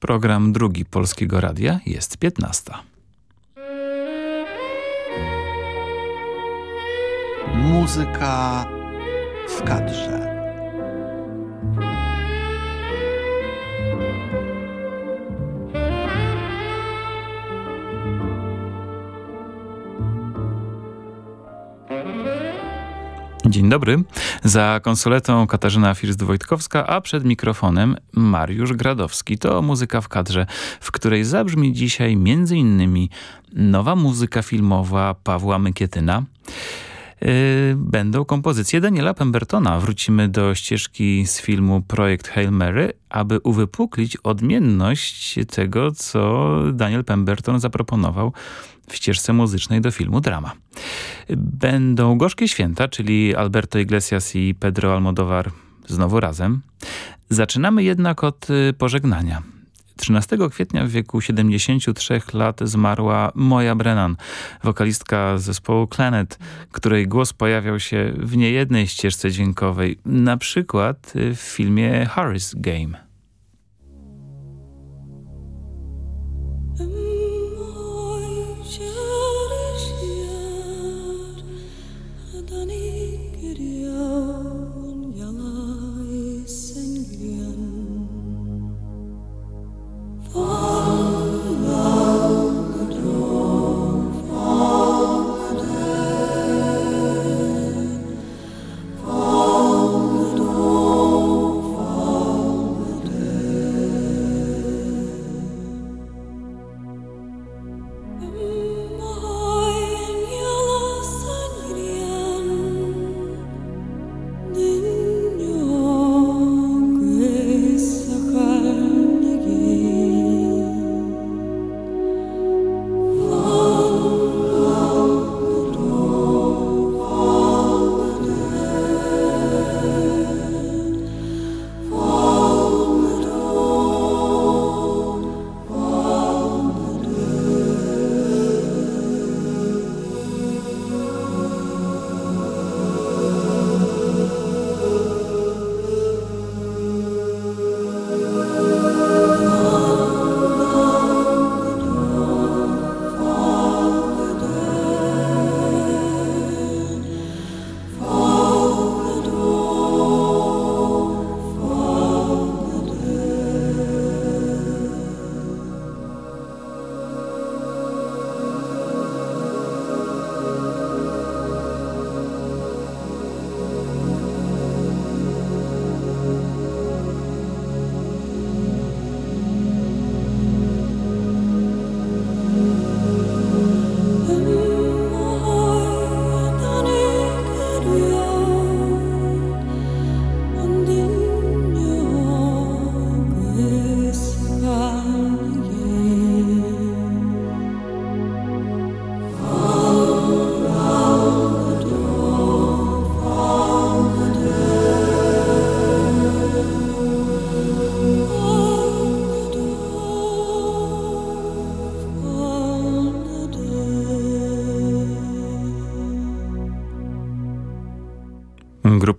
Program drugi Polskiego Radia jest 15. Muzyka w kadrze. Dzień dobry. Za konsoletą Katarzyna First-Wojtkowska, a przed mikrofonem Mariusz Gradowski. To muzyka w kadrze, w której zabrzmi dzisiaj m.in. nowa muzyka filmowa Pawła Mykietyna, yy, będą kompozycje Daniela Pembertona. Wrócimy do ścieżki z filmu Projekt Hail Mary, aby uwypuklić odmienność tego, co Daniel Pemberton zaproponował w ścieżce muzycznej do filmu Drama. Będą Gorzkie Święta, czyli Alberto Iglesias i Pedro Almodovar znowu razem. Zaczynamy jednak od y, pożegnania. 13 kwietnia w wieku 73 lat zmarła Moja Brennan, wokalistka zespołu Clanet, której głos pojawiał się w niejednej ścieżce dźwiękowej, na przykład w filmie Harris Game.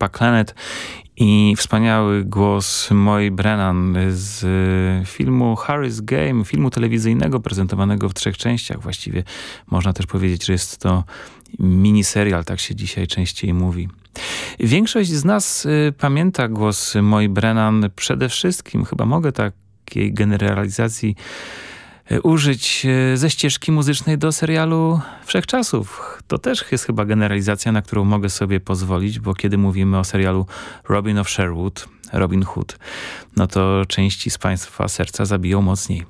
Grupa Planet i wspaniały głos Moi Brennan z filmu Harris Game, filmu telewizyjnego prezentowanego w trzech częściach. Właściwie można też powiedzieć, że jest to miniserial, tak się dzisiaj częściej mówi. Większość z nas y, pamięta głos Moi Brennan przede wszystkim, chyba mogę takiej generalizacji y, użyć y, ze ścieżki muzycznej do serialu Wszechczasów, to też jest chyba generalizacja, na którą mogę sobie pozwolić, bo kiedy mówimy o serialu Robin of Sherwood, Robin Hood, no to części z Państwa serca zabiją mocniej.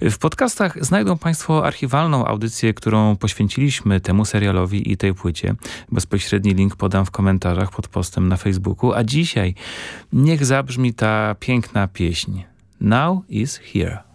W podcastach znajdą Państwo archiwalną audycję, którą poświęciliśmy temu serialowi i tej płycie. Bezpośredni link podam w komentarzach pod postem na Facebooku, a dzisiaj niech zabrzmi ta piękna pieśń. Now is here.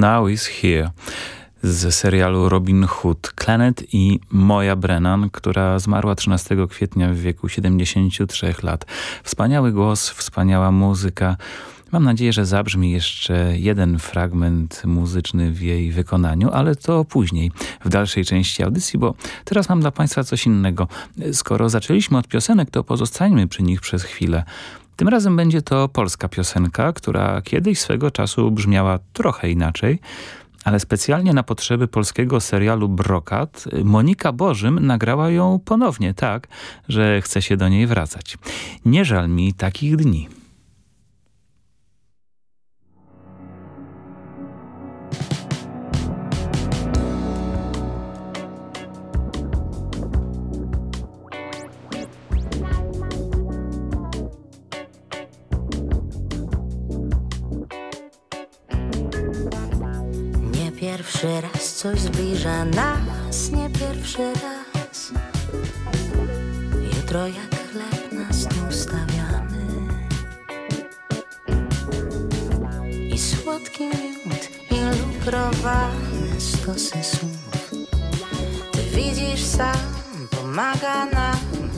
Now is Here z serialu Robin Hood. Clanet i Moja Brennan, która zmarła 13 kwietnia w wieku 73 lat. Wspaniały głos, wspaniała muzyka. Mam nadzieję, że zabrzmi jeszcze jeden fragment muzyczny w jej wykonaniu, ale to później, w dalszej części audycji, bo teraz mam dla Państwa coś innego. Skoro zaczęliśmy od piosenek, to pozostańmy przy nich przez chwilę. Tym razem będzie to polska piosenka, która kiedyś swego czasu brzmiała trochę inaczej, ale specjalnie na potrzeby polskiego serialu Brokat Monika Bożym nagrała ją ponownie tak, że chce się do niej wracać. Nie żal mi takich dni. Pierwszy raz coś zbliża nas, nie pierwszy raz. Jutro jak chleb na stół stawiamy i słodki miód, i lukrowane stosy słów. Ty widzisz sam, pomaga nam.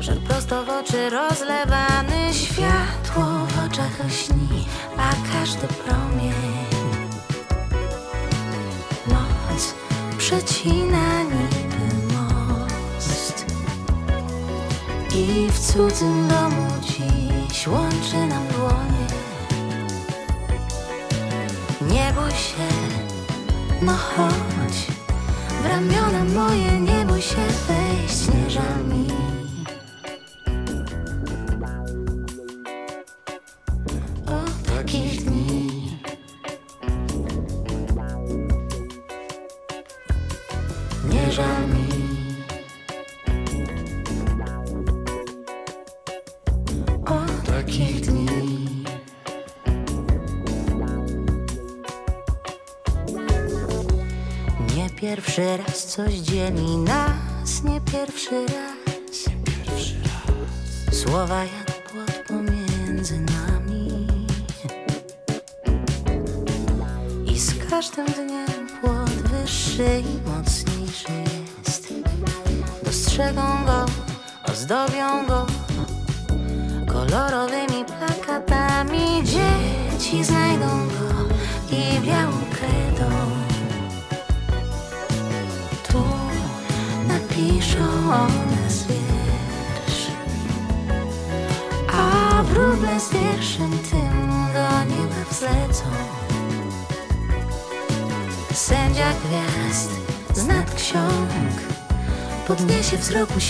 Żar prosto w oczy rozlewany, światło w oczach lśni, a każdy promień przecina niby most. I w cudzym domu dziś łączy nam dłonie. Nie bój się, no chodź. W ramiona moje nie bój się wejść, nie żal mi coś dzieli nas, nie pierwszy raz. Nie pierwszy raz. Słowa jak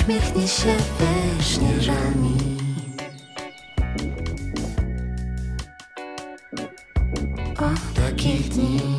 uśmiechnie się, wyśnie żal mi. O takich dni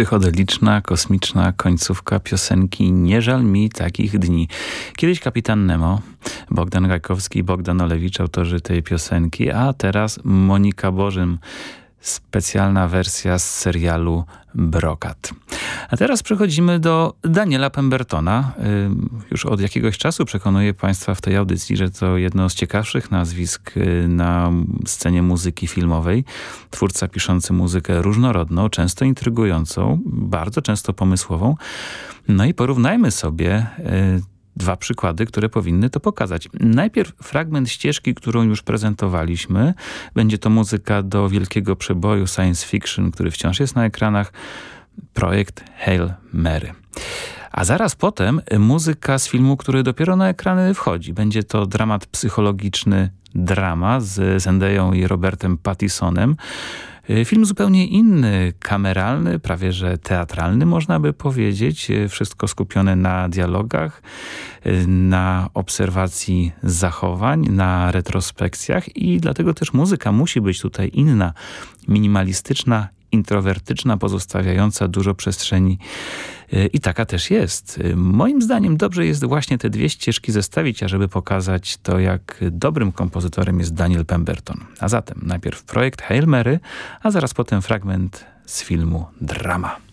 Psychodeliczna, kosmiczna końcówka piosenki Nie żal mi takich dni. Kiedyś kapitan Nemo, Bogdan Gajkowski i Bogdan Olewicz, autorzy tej piosenki, a teraz Monika Bożym, specjalna wersja z serialu Brokat. A teraz przechodzimy do Daniela Pembertona. Już od jakiegoś czasu przekonuję Państwa w tej audycji, że to jedno z ciekawszych nazwisk y, na scenie muzyki filmowej. Twórca piszący muzykę różnorodną, często intrygującą, bardzo często pomysłową. No i porównajmy sobie y, dwa przykłady, które powinny to pokazać. Najpierw fragment ścieżki, którą już prezentowaliśmy. Będzie to muzyka do wielkiego przeboju science fiction, który wciąż jest na ekranach. Projekt Hail Mary. A zaraz potem muzyka z filmu, który dopiero na ekrany wchodzi. Będzie to dramat psychologiczny drama z Zendeją i Robertem Pattisonem. Film zupełnie inny, kameralny, prawie że teatralny można by powiedzieć. Wszystko skupione na dialogach, na obserwacji zachowań, na retrospekcjach i dlatego też muzyka musi być tutaj inna, minimalistyczna introwertyczna, pozostawiająca dużo przestrzeni y, i taka też jest. Y, moim zdaniem dobrze jest właśnie te dwie ścieżki zestawić, ażeby pokazać to, jak dobrym kompozytorem jest Daniel Pemberton. A zatem najpierw projekt Hail Mary, a zaraz potem fragment z filmu Drama.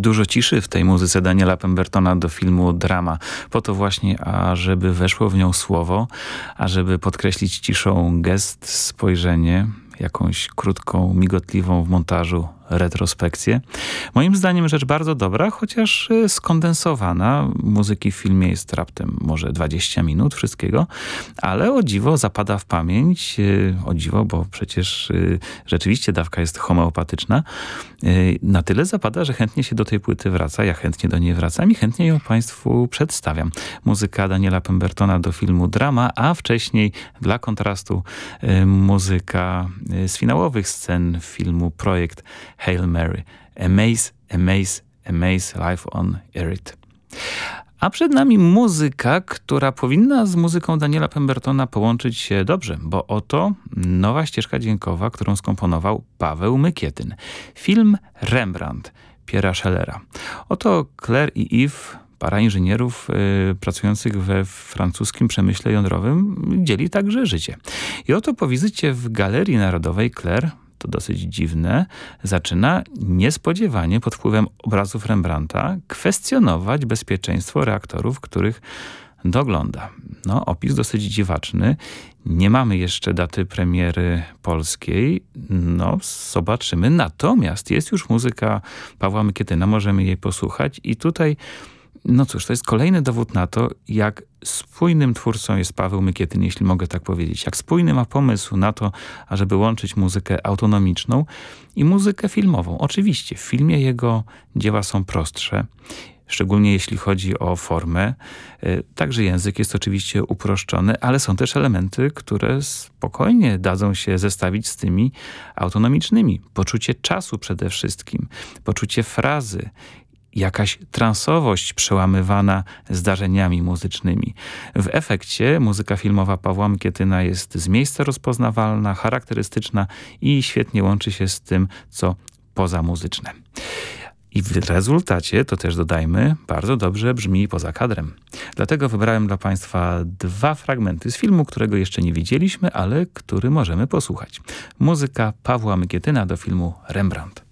Dużo ciszy w tej muzyce Daniela Pembertona do filmu Drama. Po to właśnie, ażeby weszło w nią słowo, ażeby podkreślić ciszą gest, spojrzenie, jakąś krótką, migotliwą w montażu retrospekcję. Moim zdaniem rzecz bardzo dobra, chociaż y, skondensowana. Muzyki w filmie jest raptem może 20 minut wszystkiego, ale o dziwo zapada w pamięć. Y, o dziwo, bo przecież y, rzeczywiście dawka jest homeopatyczna. Na tyle zapada, że chętnie się do tej płyty wraca. Ja chętnie do niej wracam i chętnie ją Państwu przedstawiam. Muzyka Daniela Pembertona do filmu Drama, a wcześniej dla kontrastu muzyka z finałowych scen filmu Projekt Hail Mary. Amaze, amaze, amaze life on Erit. A przed nami muzyka, która powinna z muzyką Daniela Pembertona połączyć się dobrze, bo oto nowa ścieżka dźwiękowa, którą skomponował Paweł Mykietyn. Film Rembrandt Piera Schellera. Oto Claire i Yves para inżynierów y, pracujących we francuskim przemyśle jądrowym dzieli także życie. I oto po wizycie w Galerii Narodowej Claire to dosyć dziwne, zaczyna niespodziewanie pod wpływem obrazów Rembrandta kwestionować bezpieczeństwo reaktorów, których dogląda. No, opis dosyć dziwaczny. Nie mamy jeszcze daty premiery polskiej. No, zobaczymy. Natomiast jest już muzyka Pawła Mykietyna, możemy jej posłuchać i tutaj no cóż, to jest kolejny dowód na to, jak spójnym twórcą jest Paweł Mykietyn, jeśli mogę tak powiedzieć. Jak spójny ma pomysł na to, ażeby łączyć muzykę autonomiczną i muzykę filmową. Oczywiście w filmie jego dzieła są prostsze, szczególnie jeśli chodzi o formę. E, także język jest oczywiście uproszczony, ale są też elementy, które spokojnie dadzą się zestawić z tymi autonomicznymi. Poczucie czasu przede wszystkim, poczucie frazy, jakaś transowość przełamywana zdarzeniami muzycznymi. W efekcie muzyka filmowa Pawła Mkietyna jest z miejsca rozpoznawalna, charakterystyczna i świetnie łączy się z tym, co pozamuzyczne. I w rezultacie, to też dodajmy, bardzo dobrze brzmi poza kadrem. Dlatego wybrałem dla Państwa dwa fragmenty z filmu, którego jeszcze nie widzieliśmy, ale który możemy posłuchać. Muzyka Pawła Mykietyna do filmu Rembrandt.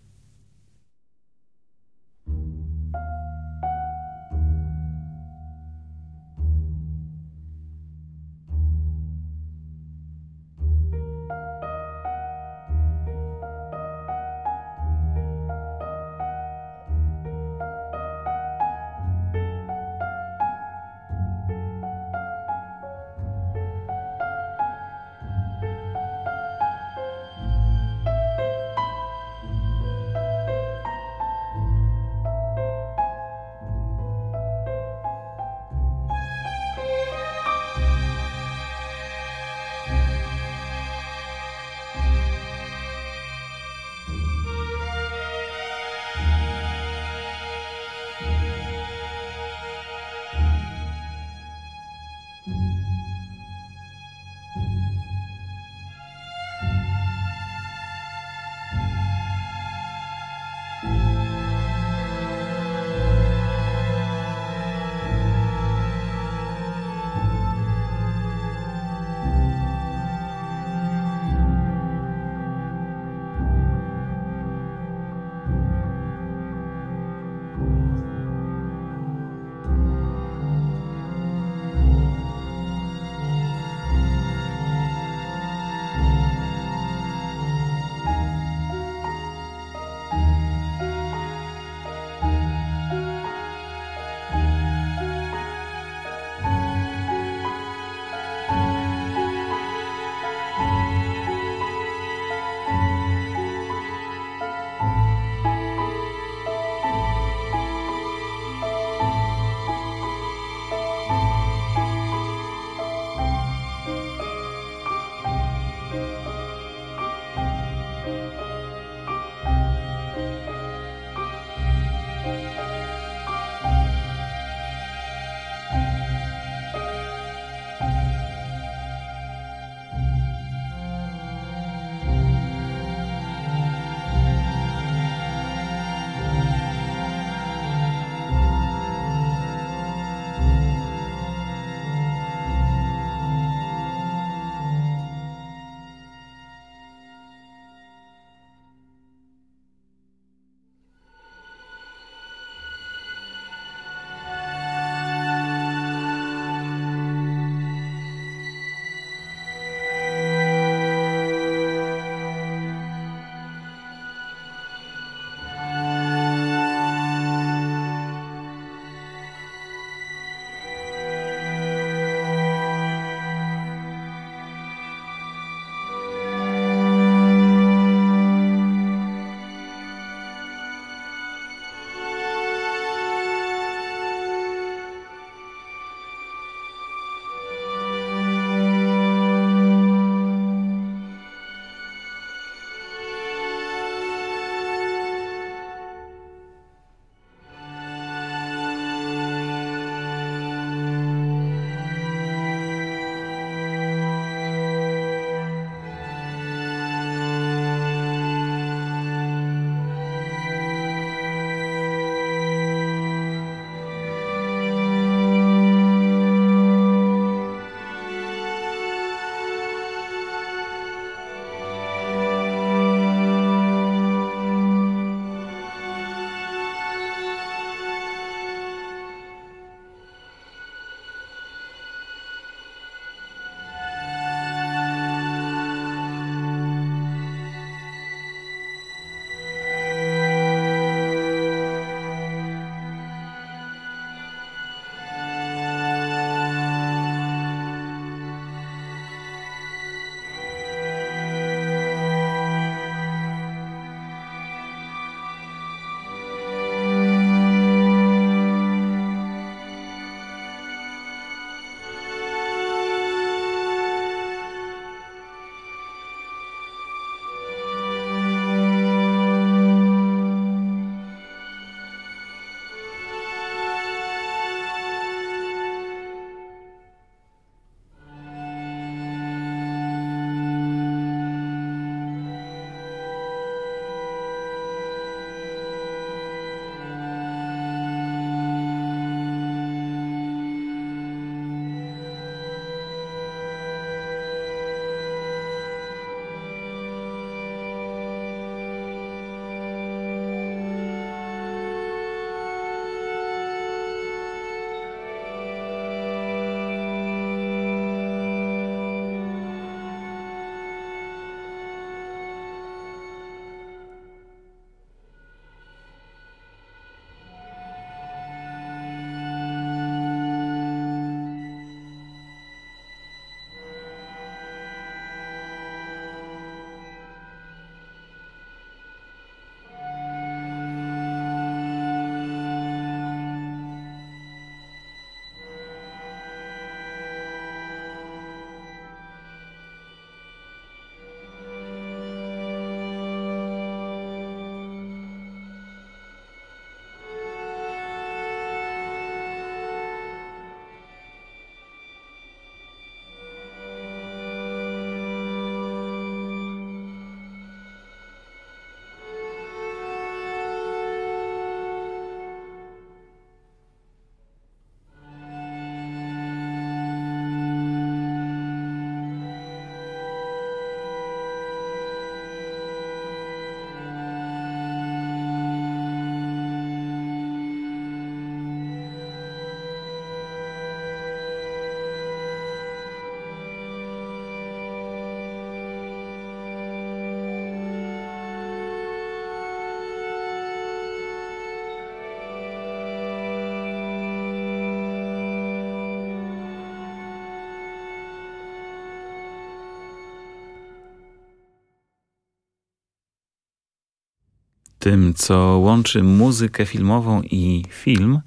Tym, co łączy muzykę filmową i film,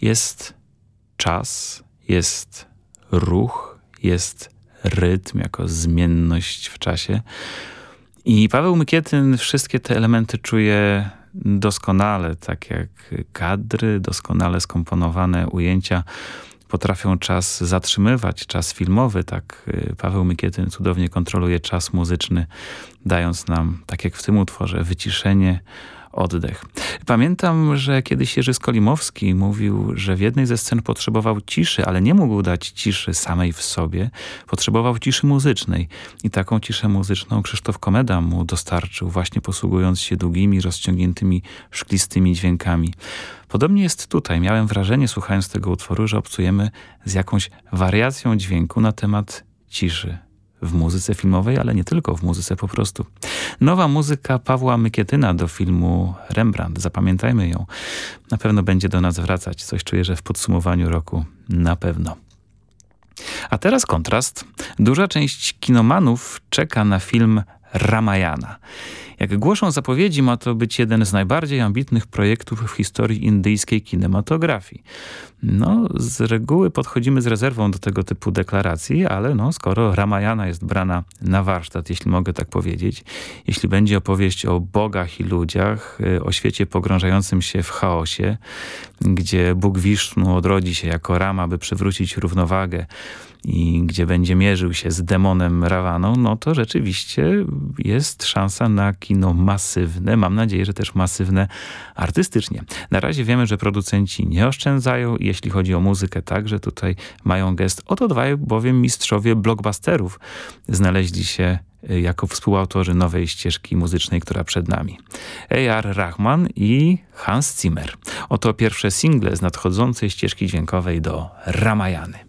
jest czas, jest ruch, jest rytm jako zmienność w czasie. I Paweł Mykietyn wszystkie te elementy czuje doskonale, tak jak kadry, doskonale skomponowane ujęcia potrafią czas zatrzymywać, czas filmowy, tak y, Paweł Mykietyn cudownie kontroluje czas muzyczny, dając nam, tak jak w tym utworze, wyciszenie, oddech. Pamiętam, że kiedyś Jerzy Skolimowski mówił, że w jednej ze scen potrzebował ciszy, ale nie mógł dać ciszy samej w sobie. Potrzebował ciszy muzycznej i taką ciszę muzyczną Krzysztof Komeda mu dostarczył, właśnie posługując się długimi, rozciągniętymi, szklistymi dźwiękami. Podobnie jest tutaj. Miałem wrażenie, słuchając tego utworu, że obcujemy z jakąś wariacją dźwięku na temat ciszy w muzyce filmowej, ale nie tylko w muzyce po prostu. Nowa muzyka Pawła Mykietyna do filmu Rembrandt, zapamiętajmy ją. Na pewno będzie do nas wracać. Coś czuję, że w podsumowaniu roku na pewno. A teraz kontrast. Duża część kinomanów czeka na film Ramayana. Jak głoszą zapowiedzi, ma to być jeden z najbardziej ambitnych projektów w historii indyjskiej kinematografii. No, z reguły podchodzimy z rezerwą do tego typu deklaracji, ale no, skoro Ramayana jest brana na warsztat, jeśli mogę tak powiedzieć, jeśli będzie opowieść o bogach i ludziach, y, o świecie pogrążającym się w chaosie, gdzie Bóg Wisznu odrodzi się jako Rama, by przywrócić równowagę i gdzie będzie mierzył się z demonem Rawaną, no to rzeczywiście jest szansa na kino masywne. Mam nadzieję, że też masywne artystycznie. Na razie wiemy, że producenci nie oszczędzają. Jeśli chodzi o muzykę, także tutaj mają gest. Oto dwaj bowiem mistrzowie blockbusterów znaleźli się y, jako współautorzy nowej ścieżki muzycznej, która przed nami. A.R. Rahman i Hans Zimmer. Oto pierwsze single z nadchodzącej ścieżki dźwiękowej do Ramayany.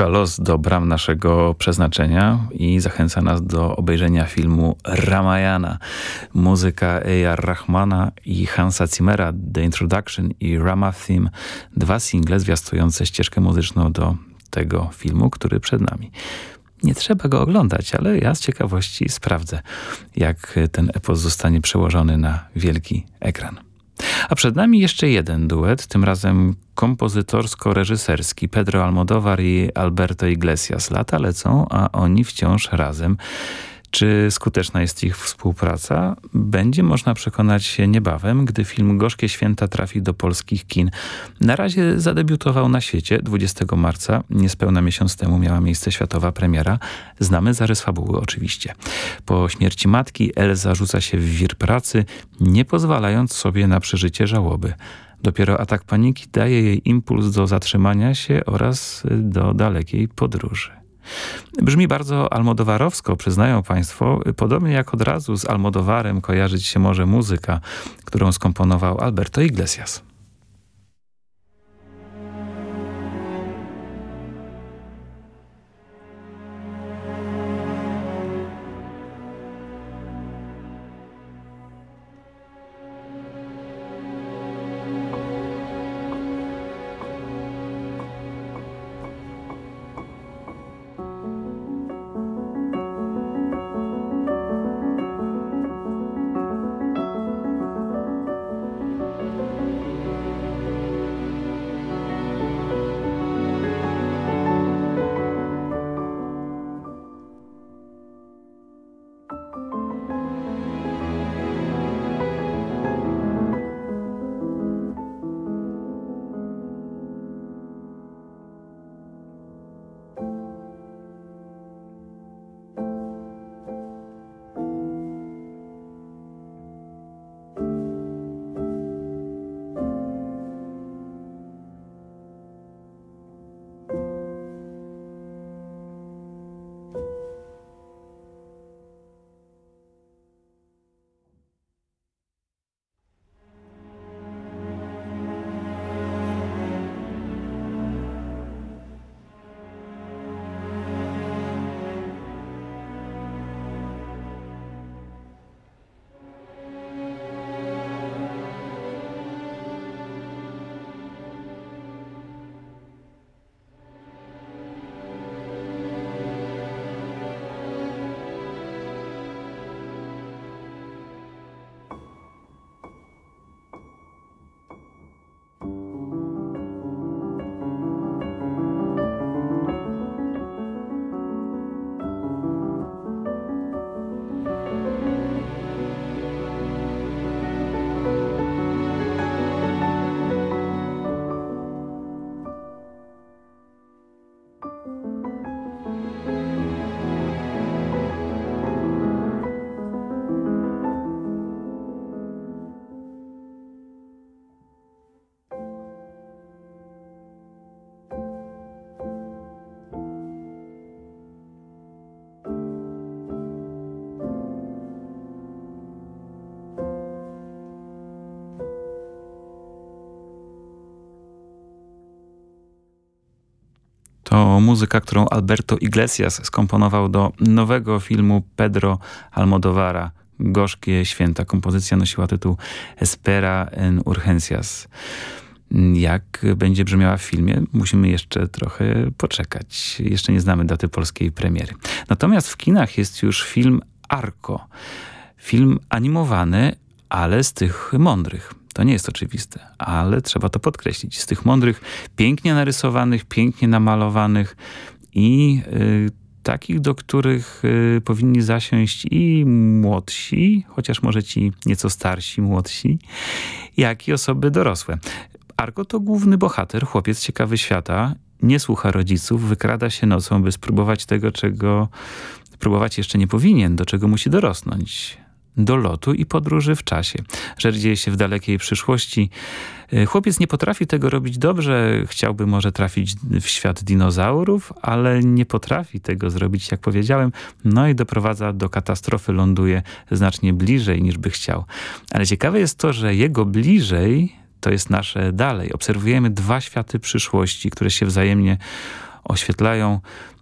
Puka los do bram naszego przeznaczenia i zachęca nas do obejrzenia filmu Ramayana. Muzyka A.R. Rahmana i Hansa Zimmera, The Introduction i Rama Theme, dwa single zwiastujące ścieżkę muzyczną do tego filmu, który przed nami. Nie trzeba go oglądać, ale ja z ciekawości sprawdzę, jak ten epos zostanie przełożony na wielki ekran. A przed nami jeszcze jeden duet, tym razem kompozytorsko-reżyserski. Pedro Almodovar i Alberto Iglesias. Lata lecą, a oni wciąż razem. Czy skuteczna jest ich współpraca? Będzie można przekonać się niebawem, gdy film Gorzkie Święta trafi do polskich kin. Na razie zadebiutował na świecie 20 marca. Niespełna miesiąc temu miała miejsce światowa premiera. Znamy zarys fabuły oczywiście. Po śmierci matki Elza rzuca się w wir pracy, nie pozwalając sobie na przeżycie żałoby. Dopiero atak paniki daje jej impuls do zatrzymania się oraz do dalekiej podróży. Brzmi bardzo almodowarowsko, przyznają Państwo, podobnie jak od razu z Almodowarem kojarzyć się może muzyka, którą skomponował Alberto Iglesias. To muzyka, którą Alberto Iglesias skomponował do nowego filmu Pedro Almodovara. Gorzkie Święta. Kompozycja nosiła tytuł Espera en Urgencias. Jak będzie brzmiała w filmie, musimy jeszcze trochę poczekać. Jeszcze nie znamy daty polskiej premiery. Natomiast w kinach jest już film Arco. Film animowany, ale z tych mądrych. To nie jest oczywiste, ale trzeba to podkreślić. Z tych mądrych, pięknie narysowanych, pięknie namalowanych i y, takich, do których y, powinni zasiąść i młodsi, chociaż może ci nieco starsi, młodsi, jak i osoby dorosłe. Argo to główny bohater, chłopiec ciekawy świata, nie słucha rodziców, wykrada się nocą, by spróbować tego, czego próbować jeszcze nie powinien, do czego musi dorosnąć do lotu i podróży w czasie. Rzecz dzieje się w dalekiej przyszłości. E, chłopiec nie potrafi tego robić dobrze, chciałby może trafić w świat dinozaurów, ale nie potrafi tego zrobić, jak powiedziałem, no i doprowadza do katastrofy, ląduje znacznie bliżej niż by chciał. Ale ciekawe jest to, że jego bliżej to jest nasze dalej. Obserwujemy dwa światy przyszłości, które się wzajemnie oświetlają.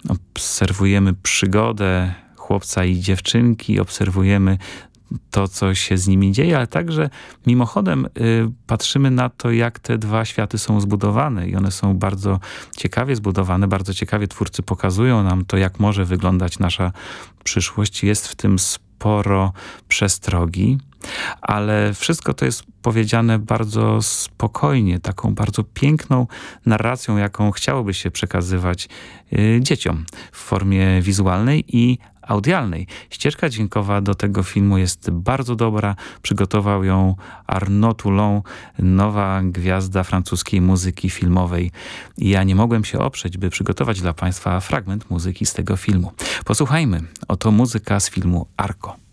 Obserwujemy przygodę chłopca i dziewczynki, obserwujemy to, co się z nimi dzieje, ale także mimochodem y, patrzymy na to, jak te dwa światy są zbudowane i one są bardzo ciekawie zbudowane, bardzo ciekawie twórcy pokazują nam to, jak może wyglądać nasza przyszłość. Jest w tym sporo przestrogi, ale wszystko to jest powiedziane bardzo spokojnie, taką bardzo piękną narracją, jaką chciałoby się przekazywać y, dzieciom w formie wizualnej i audialnej. Ścieżka dźwiękowa do tego filmu jest bardzo dobra. Przygotował ją Arnaud Toulon, nowa gwiazda francuskiej muzyki filmowej. Ja nie mogłem się oprzeć, by przygotować dla Państwa fragment muzyki z tego filmu. Posłuchajmy. Oto muzyka z filmu Arco.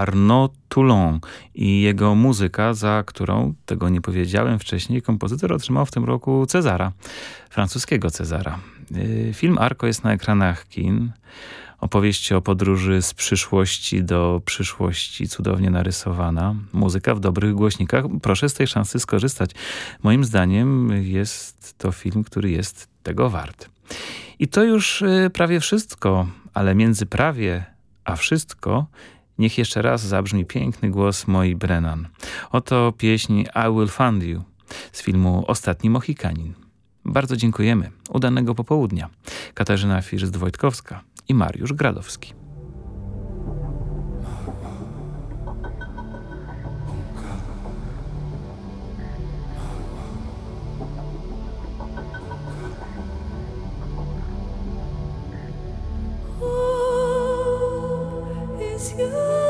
Arnaud Toulon i jego muzyka, za którą, tego nie powiedziałem wcześniej, kompozytor otrzymał w tym roku Cezara, francuskiego Cezara. Y, film Arko jest na ekranach kin. Opowieść o podróży z przyszłości do przyszłości, cudownie narysowana. Muzyka w dobrych głośnikach. Proszę z tej szansy skorzystać. Moim zdaniem jest to film, który jest tego wart. I to już y, prawie wszystko, ale między prawie a wszystko niech jeszcze raz zabrzmi piękny głos Moi Brennan. Oto pieśń I Will Fund You z filmu Ostatni Mohikanin. Bardzo dziękujemy. Udanego popołudnia. Katarzyna First-Wojtkowska i Mariusz Gradowski. you.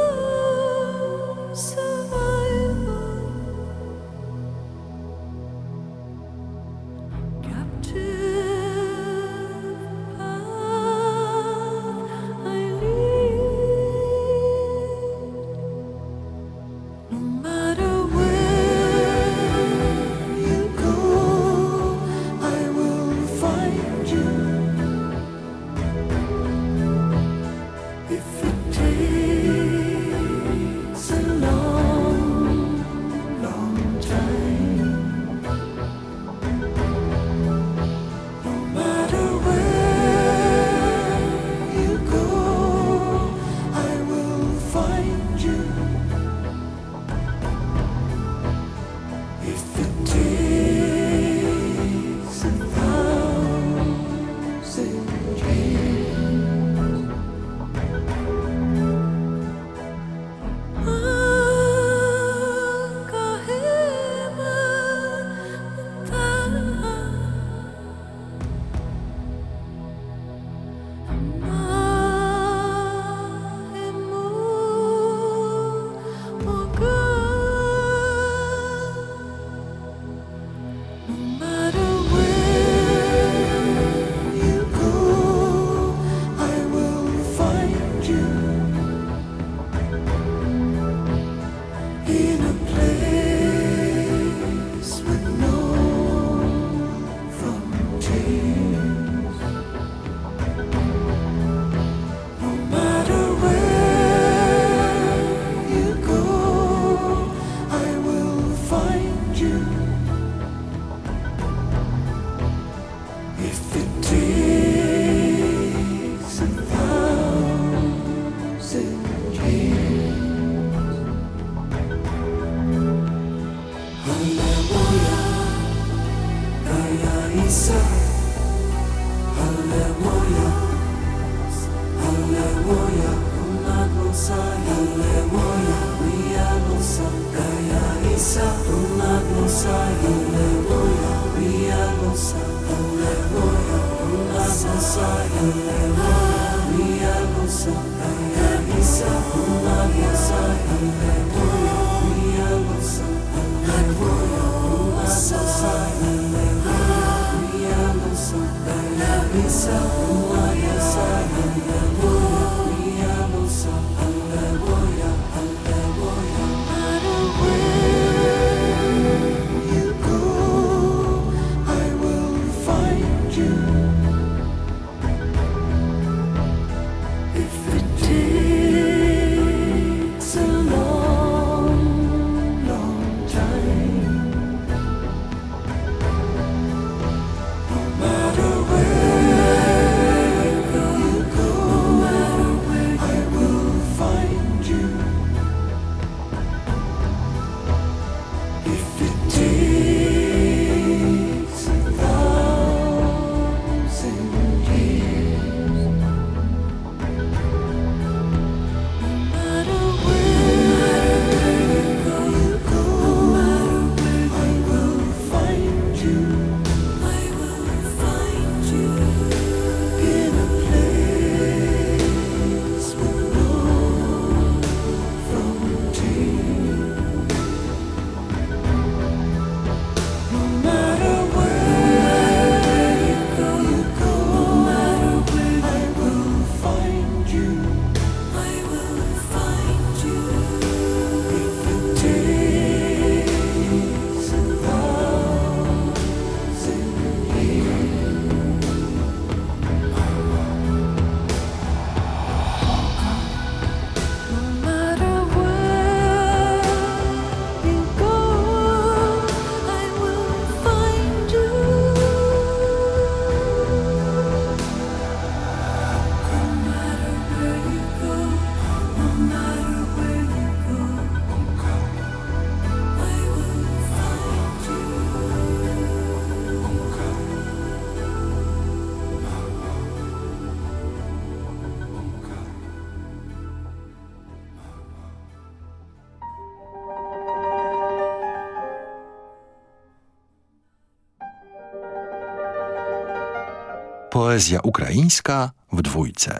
Poezja ukraińska w dwójce.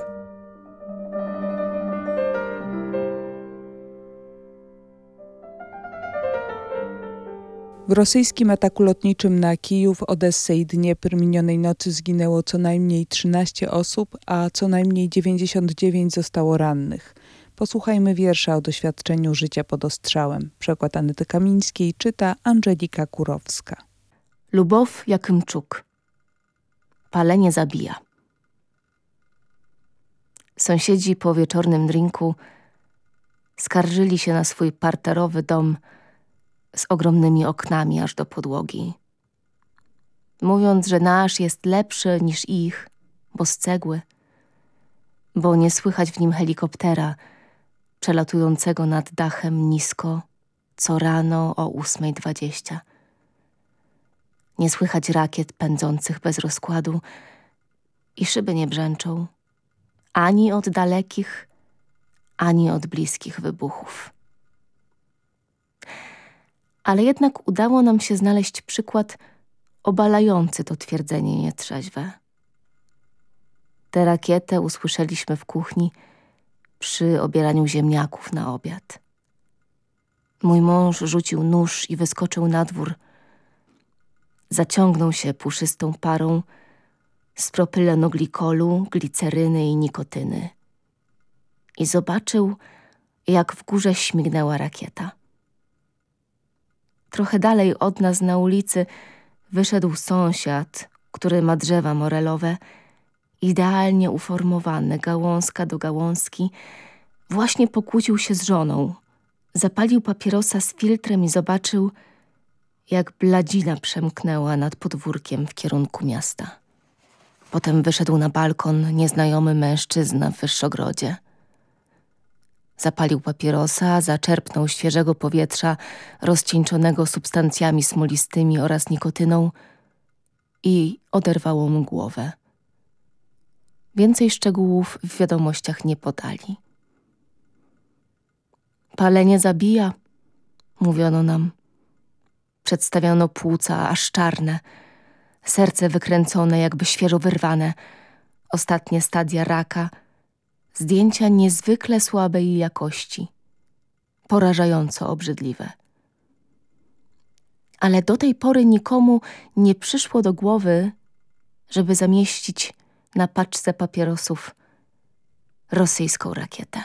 W rosyjskim ataku lotniczym na Kijów, Odessę i Dniepr minionej nocy zginęło co najmniej 13 osób, a co najmniej 99 zostało rannych. Posłuchajmy wiersza o doświadczeniu życia pod ostrzałem. Przekład Anety Kamińskiej czyta Angelika Kurowska. Lubow Jakymczuk Palenie zabija. Sąsiedzi po wieczornym drinku skarżyli się na swój parterowy dom z ogromnymi oknami aż do podłogi. Mówiąc, że nasz jest lepszy niż ich, bo z cegły, bo nie słychać w nim helikoptera przelatującego nad dachem nisko co rano o 8.20. Nie słychać rakiet pędzących bez rozkładu i szyby nie brzęczą ani od dalekich, ani od bliskich wybuchów. Ale jednak udało nam się znaleźć przykład obalający to twierdzenie nietrzeźwe. Tę rakietę usłyszeliśmy w kuchni przy obieraniu ziemniaków na obiad. Mój mąż rzucił nóż i wyskoczył na dwór. Zaciągnął się puszystą parą z propylenoglikolu, gliceryny i nikotyny. I zobaczył, jak w górze śmignęła rakieta. Trochę dalej od nas na ulicy wyszedł sąsiad, który ma drzewa morelowe, idealnie uformowane, gałązka do gałązki, właśnie pokłócił się z żoną. Zapalił papierosa z filtrem i zobaczył, jak bladzina przemknęła nad podwórkiem w kierunku miasta. Potem wyszedł na balkon nieznajomy mężczyzna w Wyższogrodzie. Zapalił papierosa, zaczerpnął świeżego powietrza rozcieńczonego substancjami smolistymi oraz nikotyną i oderwało mu głowę. Więcej szczegółów w wiadomościach nie podali. Palenie zabija, mówiono nam. Przedstawiano płuca aż czarne, serce wykręcone, jakby świeżo wyrwane, ostatnie stadia raka, zdjęcia niezwykle słabej jakości, porażająco obrzydliwe. Ale do tej pory nikomu nie przyszło do głowy, żeby zamieścić na paczce papierosów rosyjską rakietę.